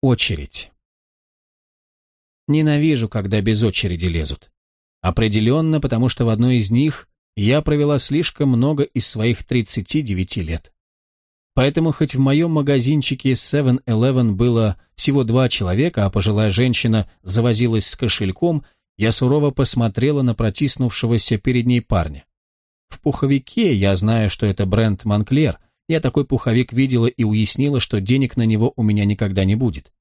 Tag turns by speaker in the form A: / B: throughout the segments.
A: Очередь. Ненавижу, когда без очереди лезут. Определенно, потому что в одной из них я провела слишком много из своих 39 лет. Поэтому хоть в моем магазинчике 7-Eleven было всего два человека, а пожилая женщина завозилась с кошельком, я сурово посмотрела на протиснувшегося перед ней парня. В пуховике я знаю, что это бренд Монклер. Я такой пуховик видела и уяснила, что денег на него у меня никогда не будет.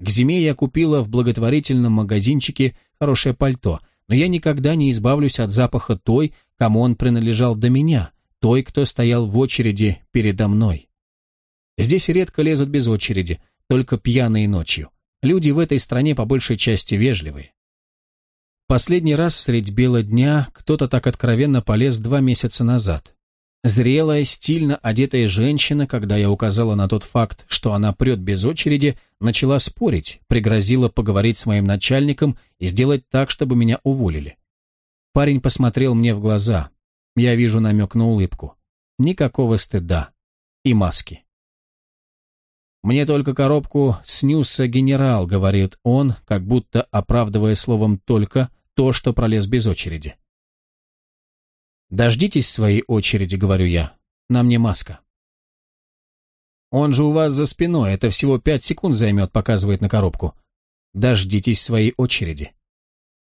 A: К зиме я купила в благотворительном магазинчике хорошее пальто, но я никогда не избавлюсь от запаха той, кому он принадлежал до меня, той, кто стоял в очереди передо мной. Здесь редко лезут без очереди, только пьяные ночью. Люди в этой стране по большей части вежливые. Последний раз средь бела дня кто-то так откровенно полез два месяца назад. Зрелая, стильно одетая женщина, когда я указала на тот факт, что она прет без очереди, начала спорить, пригрозила поговорить с моим начальником и сделать так, чтобы меня уволили. Парень посмотрел мне в глаза. Я вижу намек на улыбку. Никакого стыда. И маски. «Мне только коробку снюса генерал», — говорит он, как будто оправдывая словом «только» то, что пролез без очереди. «Дождитесь своей очереди», — говорю я. «На мне маска». «Он же у вас за спиной, это всего пять секунд займет», — показывает на коробку. «Дождитесь своей очереди».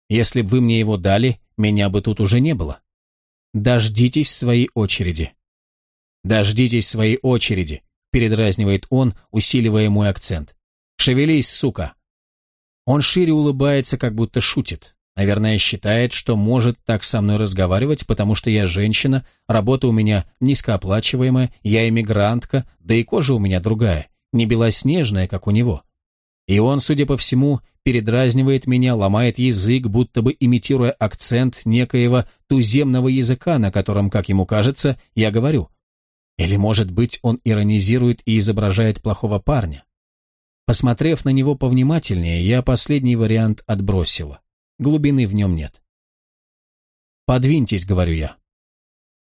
A: «Если бы вы мне его дали, меня бы тут уже не было». «Дождитесь своей очереди». «Дождитесь своей очереди», передразнивает он, усиливая мой акцент. «Шевелись, сука!» Он шире улыбается, как будто шутит. Наверное, считает, что может так со мной разговаривать, потому что я женщина, работа у меня низкооплачиваемая, я эмигрантка, да и кожа у меня другая, не белоснежная, как у него. И он, судя по всему, передразнивает меня, ломает язык, будто бы имитируя акцент некоего туземного языка, на котором, как ему кажется, я говорю. Или, может быть, он иронизирует и изображает плохого парня? Посмотрев на него повнимательнее, я последний вариант отбросила. Глубины в нем нет. «Подвиньтесь», — говорю я.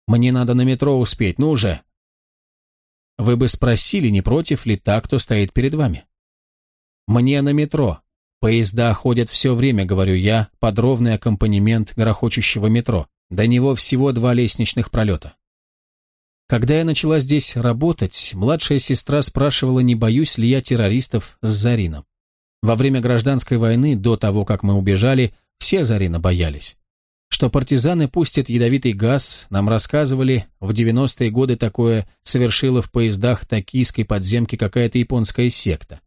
A: «Мне надо на метро успеть, ну уже!» Вы бы спросили, не против ли та, кто стоит перед вами. «Мне на метро. Поезда ходят все время», — говорю я, под ровный аккомпанемент грохочущего метро. До него всего два лестничных пролета. Когда я начала здесь работать, младшая сестра спрашивала, не боюсь ли я террористов с Зарином. Во время гражданской войны, до того, как мы убежали, все Зарина боялись. Что партизаны пустят ядовитый газ, нам рассказывали, в 90-е годы такое совершила в поездах токийской подземки какая-то японская секта.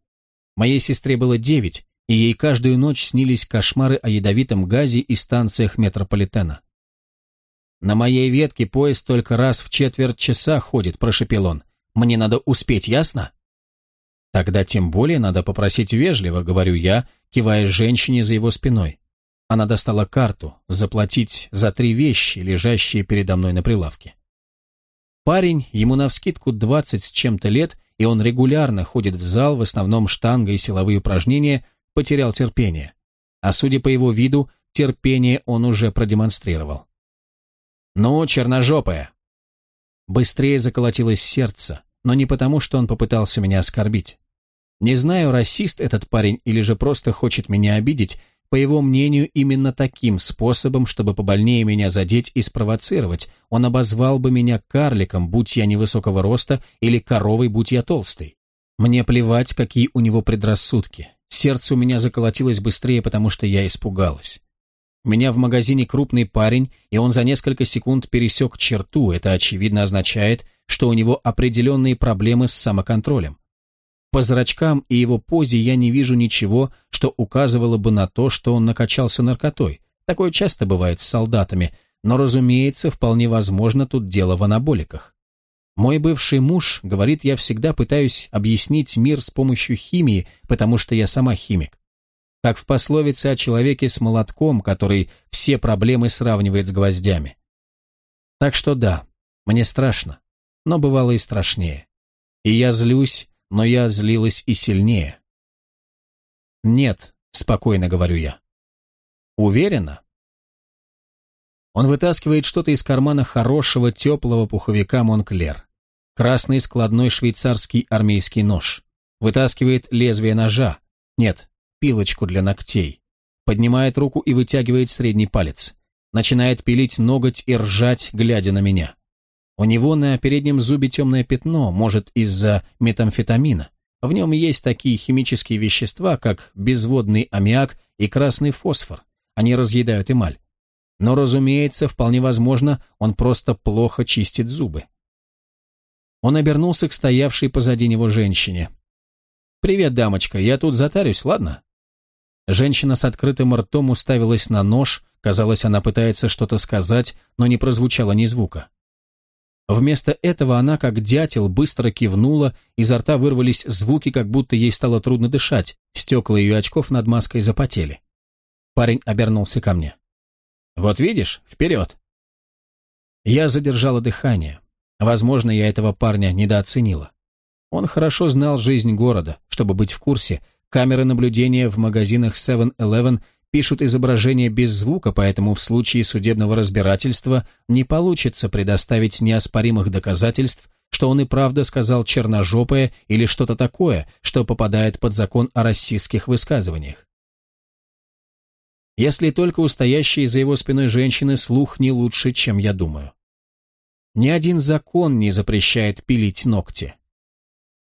A: Моей сестре было девять, и ей каждую ночь снились кошмары о ядовитом газе и станциях метрополитена. «На моей ветке поезд только раз в четверть часа ходит», – прошепел он. «Мне надо успеть, ясно?» «Тогда тем более надо попросить вежливо», – говорю я, кивая женщине за его спиной. Она достала карту, заплатить за три вещи, лежащие передо мной на прилавке. Парень, ему навскидку двадцать с чем-то лет, и он регулярно ходит в зал, в основном штанга и силовые упражнения, потерял терпение. А судя по его виду, терпение он уже продемонстрировал. «Ну, черножопая!» Быстрее заколотилось сердце, но не потому, что он попытался меня оскорбить. Не знаю, расист этот парень или же просто хочет меня обидеть, по его мнению, именно таким способом, чтобы побольнее меня задеть и спровоцировать, он обозвал бы меня карликом, будь я невысокого роста, или коровой, будь я толстый. Мне плевать, какие у него предрассудки. Сердце у меня заколотилось быстрее, потому что я испугалась. Меня в магазине крупный парень, и он за несколько секунд пересек черту. Это, очевидно, означает, что у него определенные проблемы с самоконтролем. По зрачкам и его позе я не вижу ничего, что указывало бы на то, что он накачался наркотой. Такое часто бывает с солдатами, но, разумеется, вполне возможно тут дело в анаболиках. Мой бывший муж говорит, я всегда пытаюсь объяснить мир с помощью химии, потому что я сама химик как в пословице о человеке с молотком, который все проблемы сравнивает с гвоздями. Так что да, мне страшно, но бывало и страшнее. И я злюсь, но я злилась и сильнее. «Нет», — спокойно говорю я. «Уверена?» Он вытаскивает что-то из кармана хорошего теплого пуховика Монклер. Красный складной швейцарский армейский нож. вытаскивает лезвие ножа, нет, пилочку для ногтей, поднимает руку и вытягивает средний палец, начинает пилить ноготь и ржать, глядя на меня. У него на переднем зубе темное пятно, может, из-за метамфетамина. В нем есть такие химические вещества, как безводный аммиак и красный фосфор. Они разъедают эмаль. Но, разумеется, вполне возможно, он просто плохо чистит зубы. Он обернулся к стоявшей позади него женщине. «Привет, дамочка, я тут затарюсь, ладно?» Женщина с открытым ртом уставилась на нож, казалось, она пытается что-то сказать, но не прозвучало ни звука. Вместо этого она, как дятел, быстро кивнула, изо рта вырвались звуки, как будто ей стало трудно дышать, стекла ее очков над маской запотели. Парень обернулся ко мне. «Вот видишь, вперед!» Я задержала дыхание. Возможно, я этого парня недооценила. Он хорошо знал жизнь города, чтобы быть в курсе. Камеры наблюдения в магазинах 7-Eleven пишут изображение без звука, поэтому в случае судебного разбирательства не получится предоставить неоспоримых доказательств, что он и правда сказал черножопое или что-то такое, что попадает под закон о расистских высказываниях. Если только у стоящей за его спиной женщины слух не лучше, чем я думаю. Ни один закон не запрещает пилить ногти.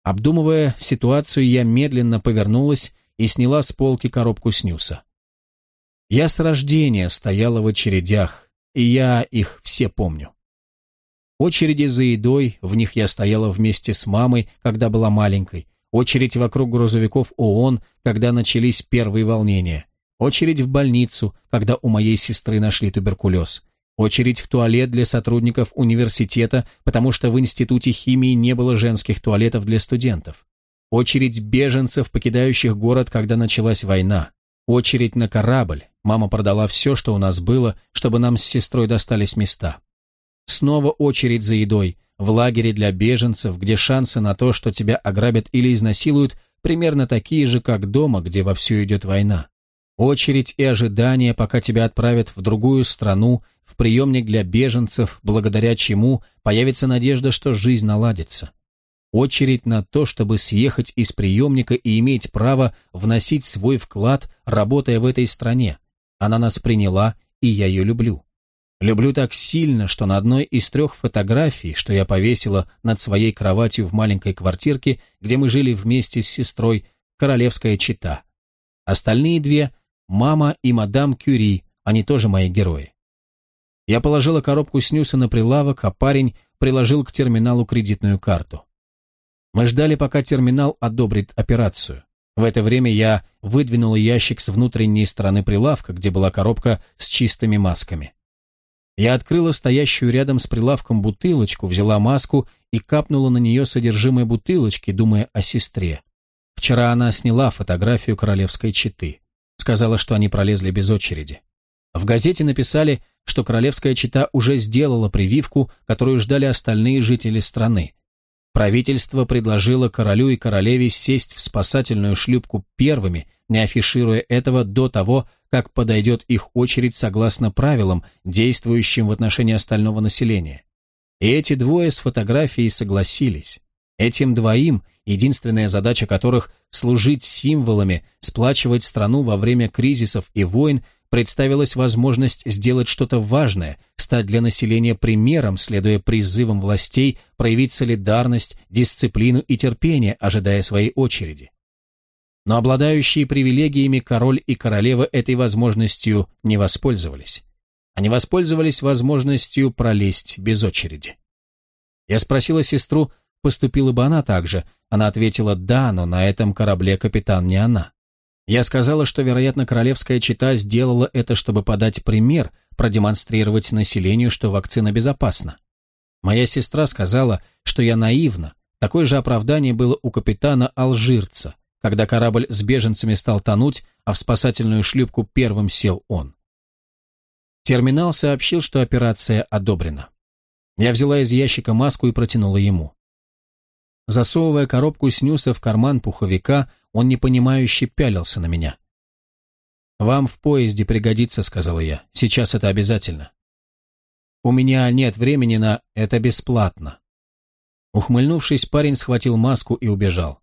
A: Обдумывая ситуацию, я медленно повернулась и сняла с полки коробку снюса. Я с рождения стояла в очередях, и я их все помню. Очереди за едой, в них я стояла вместе с мамой, когда была маленькой. Очередь вокруг грузовиков ООН, когда начались первые волнения. Очередь в больницу, когда у моей сестры нашли туберкулез. Очередь в туалет для сотрудников университета, потому что в Институте химии не было женских туалетов для студентов. Очередь беженцев, покидающих город, когда началась война. Очередь на корабль, Мама продала все, что у нас было, чтобы нам с сестрой достались места. Снова очередь за едой, в лагере для беженцев, где шансы на то, что тебя ограбят или изнасилуют, примерно такие же, как дома, где вовсю идет война. Очередь и ожидание, пока тебя отправят в другую страну, в приемник для беженцев, благодаря чему появится надежда, что жизнь наладится очередь на то, чтобы съехать из приемника и иметь право вносить свой вклад, работая в этой стране. Она нас приняла, и я ее люблю. Люблю так сильно, что на одной из трех фотографий, что я повесила над своей кроватью в маленькой квартирке, где мы жили вместе с сестрой, королевская чита. Остальные две – мама и мадам Кюри, они тоже мои герои. Я положила коробку снюса на прилавок, а парень приложил к терминалу кредитную карту. Мы ждали, пока терминал одобрит операцию. В это время я выдвинул ящик с внутренней стороны прилавка, где была коробка с чистыми масками. Я открыла стоящую рядом с прилавком бутылочку, взяла маску и капнула на нее содержимое бутылочки, думая о сестре. Вчера она сняла фотографию королевской четы. Сказала, что они пролезли без очереди. В газете написали, что королевская чета уже сделала прививку, которую ждали остальные жители страны. Правительство предложило королю и королеве сесть в спасательную шлюпку первыми, не афишируя этого до того, как подойдет их очередь согласно правилам, действующим в отношении остального населения. И эти двое с фотографией согласились. Этим двоим, единственная задача которых – служить символами, сплачивать страну во время кризисов и войн, представилась возможность сделать что-то важное, стать для населения примером, следуя призывам властей проявить солидарность, дисциплину и терпение, ожидая своей очереди. Но обладающие привилегиями король и королева этой возможностью не воспользовались. Они воспользовались возможностью пролезть без очереди. Я спросила сестру, поступила бы она так же. Она ответила «да», но на этом корабле капитан не она. Я сказала, что, вероятно, королевская чита сделала это, чтобы подать пример, продемонстрировать населению, что вакцина безопасна. Моя сестра сказала, что я наивна. Такое же оправдание было у капитана Алжирца, когда корабль с беженцами стал тонуть, а в спасательную шлюпку первым сел он. Терминал сообщил, что операция одобрена. Я взяла из ящика маску и протянула ему. Засовывая коробку снюса в карман пуховика, он непонимающе пялился на меня. «Вам в поезде пригодится», — сказала я. «Сейчас это обязательно». «У меня нет времени на «это бесплатно». Ухмыльнувшись, парень схватил маску и убежал.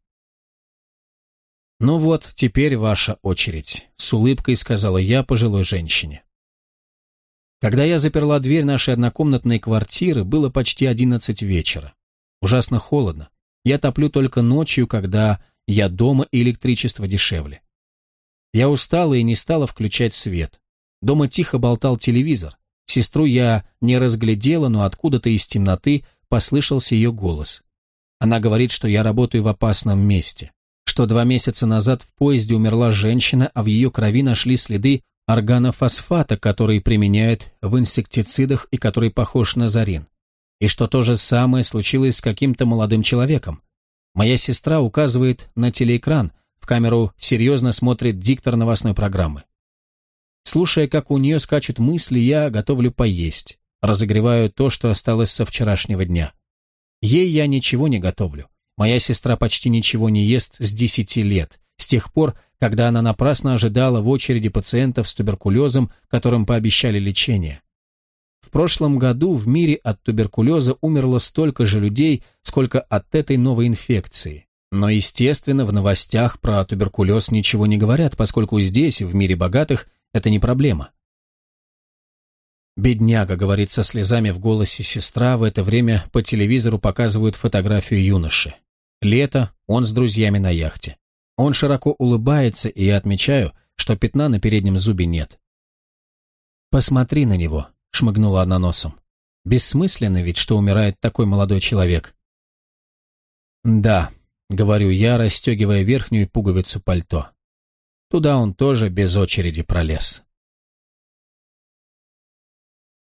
A: «Ну вот, теперь ваша очередь», — с улыбкой сказала я пожилой женщине. Когда я заперла дверь нашей однокомнатной квартиры, было почти одиннадцать вечера. Ужасно холодно. Я топлю только ночью, когда я дома и электричество дешевле. Я устала и не стала включать свет. Дома тихо болтал телевизор. Сестру я не разглядела, но откуда-то из темноты послышался ее голос. Она говорит, что я работаю в опасном месте, что два месяца назад в поезде умерла женщина, а в ее крови нашли следы органофосфата, который применяют в инсектицидах и который похож на зарин. И что то же самое случилось с каким-то молодым человеком. Моя сестра указывает на телеэкран, в камеру серьезно смотрит диктор новостной программы. Слушая, как у нее скачут мысли, я готовлю поесть, разогреваю то, что осталось со вчерашнего дня. Ей я ничего не готовлю. Моя сестра почти ничего не ест с десяти лет, с тех пор, когда она напрасно ожидала в очереди пациентов с туберкулезом, которым пообещали лечение. В прошлом году в мире от туберкулеза умерло столько же людей, сколько от этой новой инфекции. Но, естественно, в новостях про туберкулез ничего не говорят, поскольку здесь, в мире богатых, это не проблема. «Бедняга», — говорит со слезами в голосе сестра, в это время по телевизору показывают фотографию юноши. Лето, он с друзьями на яхте. Он широко улыбается, и я отмечаю, что пятна на переднем зубе нет. «Посмотри на него», — шмыгнула она носом. «Бессмысленно ведь, что умирает такой молодой человек». «Да», — говорю я, расстегивая верхнюю пуговицу пальто. Туда он тоже без очереди пролез.